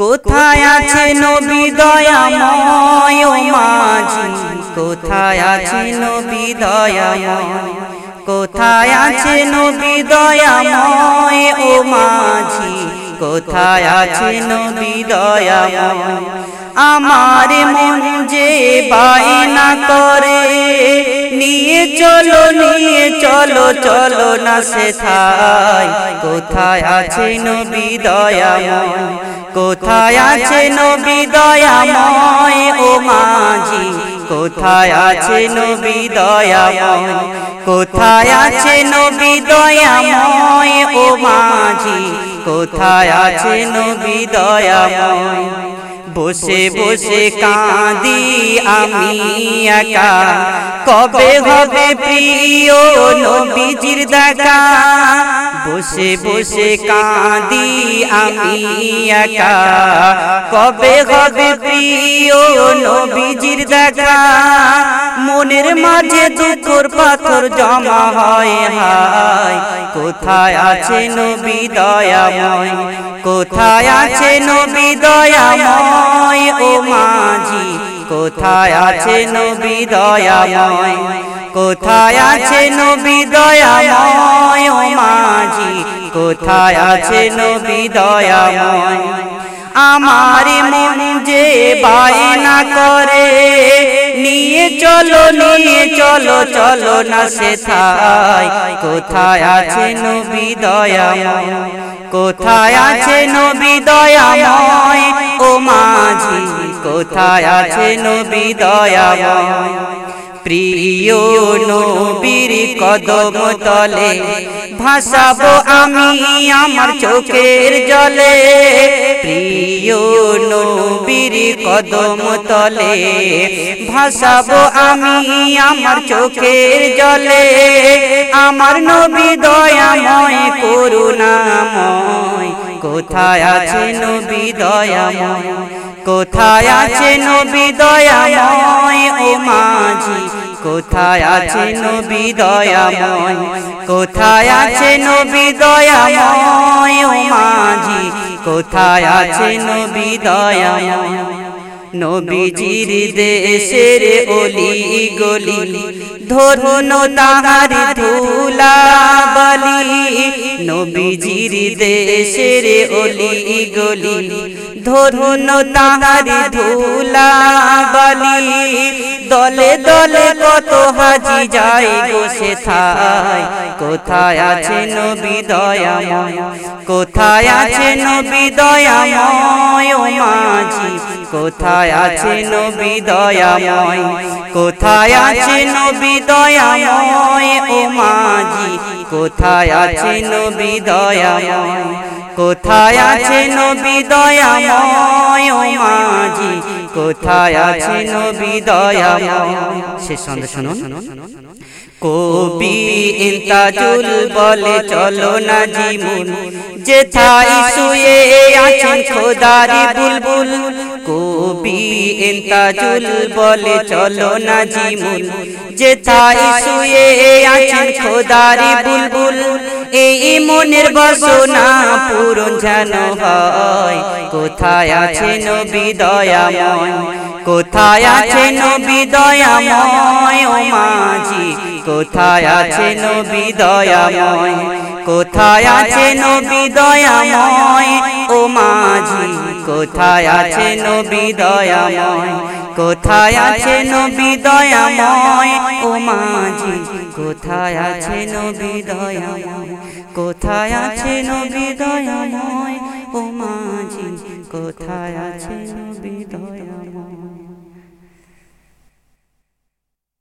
কোথায় আছে নবী দয়াময়? ও মাঝি কোথায় আছে নবী দয়াময়? কোথায় আছে নবী দয়াময়? ও মাঝি কোথায় আছে নবী দয়াময়? আমার মন যে বায়না করে, নিয়ে চলো নিয়ে চলো চলো না সে থাই। কোথায় আছে নবী দয়াময়? কোথায় আছে নবী দয়াময় ও মাঝি? কোথায় আছে নবী দয়াময়? কোথায় আছে নবী দয়াময় ও মাঝি? কোথায় আছে নবী দয়াময়? বসে বসে কাঁদি আমি একা। কবে হবে প্রিয় নবীজির দেখা? বসে বসে কাঁদি আমি একা। কবে হবে প্রিয় নবীজির দেখা? মনের মাঝে দুঃখর পাথর জমা হয় হায়। কোথায় আছে নবী দয়াময়? কোথায় আছে নবী দয়াময়? ও মাঝি, কোথায় আছে নবী দয়াময়? কোথায় আছে নবী দয়াময়? ও মাঝি, কোথায় আছে নবী দয়াময়? আমার মন যে বায়না করে, নিয়ে চলো নিয়ে চলো চলো না সে কোথায় আছে নবী দয়াময়? কোথায় আছে নবী দয়াময়? ও মাঝি, কোথায় আছে নবী দয়াময়? প্রিয় নবীর কদম তলে ভাসাবো আমি আমার চোখের জলে। প্রিয় নবীর কদম তলে ভাসাবো আমি আমার চোখের জলে। আমার নবী দয়াময়, করুণাময়। কোথায় আছে নবী দয়াময়? কোথায় আছে নবী দয়াময়? ও মাঝি, কোথায় আছে নবী দয়াময়? কোথায় আছে নবী দয়াময়? ও মাঝি, কোথায় আছে নবী দয়া নবীজির দেশের অলি গলি ধরুন তাহার ধুলা বলি নবীজির দেশের অলি গলি ধন্য তাহার ধুলা বলি। দলে দলে কত হাজি যাই বসে থাই কোথায় আছে নবী দয়াময়? কোথায় আছে নবী দয়াময় ও মাঝি? কোথায় আছে নবী দয়াময়? কোথায় আছে নবী দয়াময় ও মাঝি? কোথায় আছে নবী দয়াময়? কোথায় আছে নবী দয়াময় মাঝি? কোথায় আছে নবী দয়াময়? শেষ সন্ধ্যা শুনুন। কবি ইন্তাজুল বলে, চলো না জিমুন যেথায় শুয়ে আছেন খোদারি বুলবুল। কবি ইন্তাজুল বলে, চলো না জিমুন যেথায় শুয়ে আছেন খোদারি বুলবুল। এই মনের বাসনা পূরণ যেন হয়। কোথায় আছে নবী দয়াময়? কোথায় আছে নবী দয়াময়? ও মাঝি। কোথায় আছে নবী দয়াময়? কোথায় আছে নবী দয়াময়? ও মাঝি। কোথায় আছে নবী দয়াময়? কোথায় আছে নবী দয়াময়? ও মাঝি। কোথায় আছে নবী দয়াময়? কোথায় আছে নবী দয়াময়? ও মাঝি কোথায়